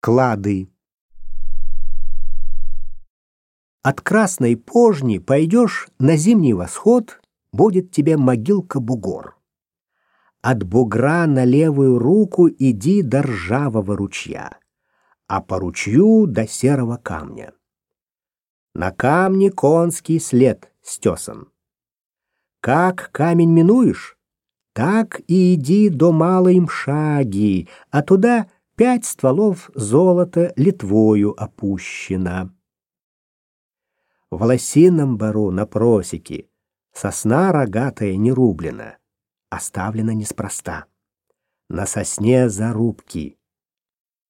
Клады. От красной пожни пойдешь на зимний восход, будет тебе могилка-бугор. От бугра на левую руку иди до ржавого ручья, а по ручью до серого камня. На камне конский след стесан. Как камень минуешь, так и иди до малой мшаги, а туда пять стволов золота Литвою опущено. В лосином бару на просеке сосна рогатая не рублена, оставлена неспроста. На сосне зарубки.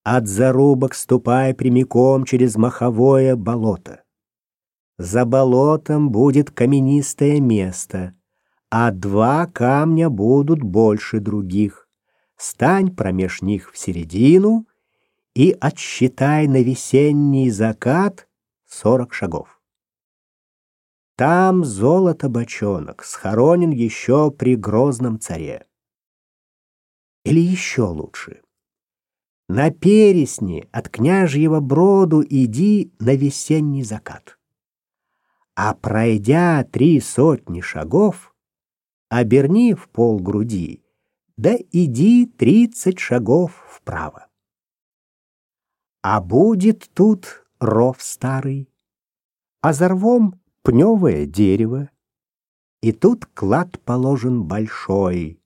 От зарубок ступай прямиком через маховое болото. За болотом будет каменистое место, а два камня будут больше других. Стань промеж них в середину и отсчитай на весенний закат сорок шагов. Там золото бочонок схоронен еще при грозном царе. Или еще лучше. На пересне от княжьего броду иди на весенний закат. А пройдя три сотни шагов, оберни в пол груди, да иди тридцать шагов вправо. А будет тут ров старый, а за рвом пневое дерево, и тут клад положен большой.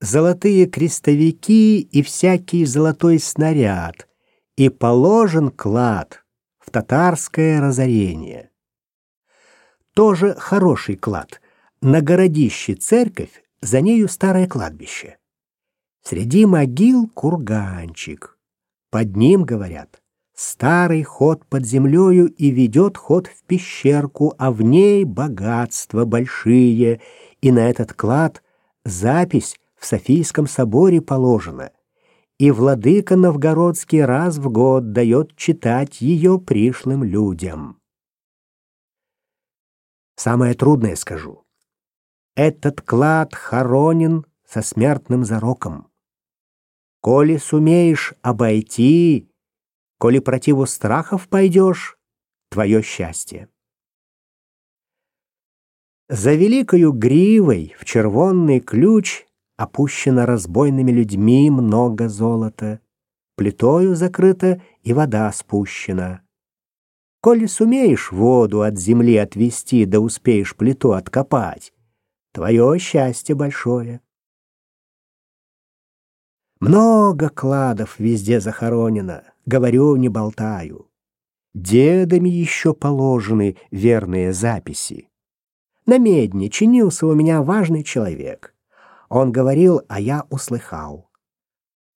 Золотые крестовики и всякий золотой снаряд, и положен клад в татарское разорение. Тоже хороший клад. На городище церковь, за нею старое кладбище. Среди могил курганчик. Под ним, говорят, Старый ход под землею и ведет ход в пещерку, а в ней богатства большие, и на этот клад запись в Софийском соборе положена. И владыка новгородский раз в год дает читать ее пришлым людям. Самое трудное скажу. Этот клад хоронен со смертным зароком. Коли сумеешь обойти Коли противу страхов пойдешь, твое счастье. За великою гривой в червонный ключ опущено разбойными людьми много золота, плитою закрыта и вода спущена. Коли сумеешь воду от земли отвести, да успеешь плиту откопать, твое счастье большое. Много кладов везде захоронено, говорю, не болтаю. Дедами еще положены верные записи. На медне чинился у меня важный человек. Он говорил, а я услыхал.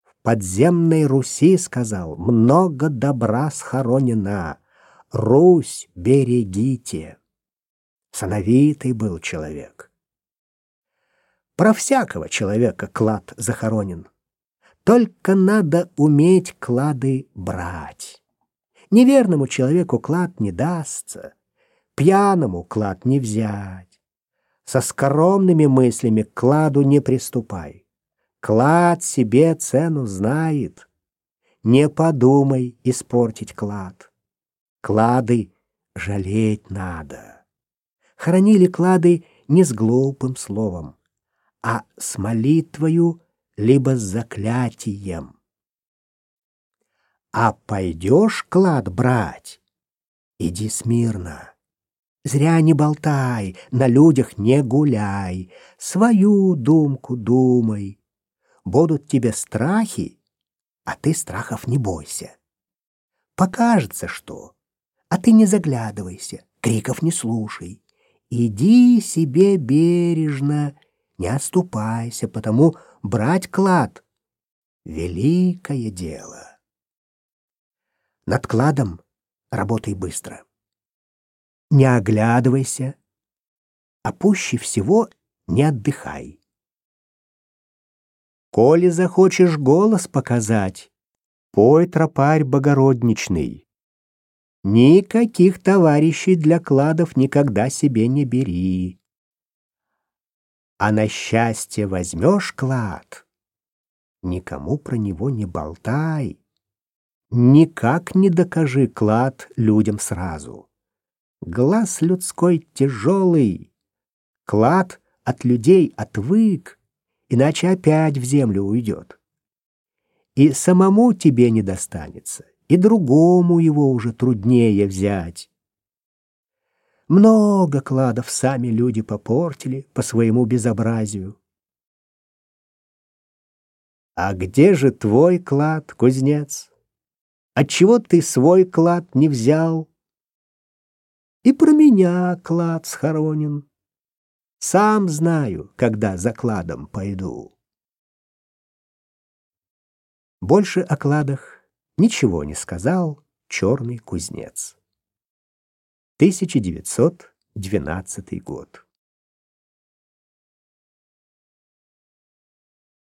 В подземной Руси, сказал, много добра схоронено. Русь, берегите. Сановитый был человек. Про всякого человека клад захоронен. Только надо уметь клады брать. Неверному человеку клад не дастся, пьяному клад не взять. Со скромными мыслями к кладу не приступай. Клад себе цену знает. Не подумай испортить клад. Клады жалеть надо. Хранили клады не с глупым словом, а с молитвою либо с заклятием. А пойдешь клад брать, иди смирно. Зря не болтай, на людях не гуляй, свою думку думай. Будут тебе страхи, а ты страхов не бойся. Покажется что, а ты не заглядывайся, криков не слушай. Иди себе бережно, не оступайся, потому брать клад — великое дело. Над кладом работай быстро. Не оглядывайся, а пуще всего не отдыхай. Коли захочешь голос показать, пой тропарь богородничный. Никаких товарищей для кладов никогда себе не бери а на счастье возьмешь клад, Никому про него не болтай. Никак не докажи клад людям сразу. Глаз людской тяжелый. Клад от людей отвык, иначе опять в землю уйдет. И самому тебе не достанется, и другому его уже труднее взять. Много кладов сами люди попортили по своему безобразию. А где же твой клад, кузнец? Отчего ты свой клад не взял? И про меня клад схоронен. Сам знаю, когда за кладом пойду. Больше о кладах ничего не сказал черный кузнец. 1912 год.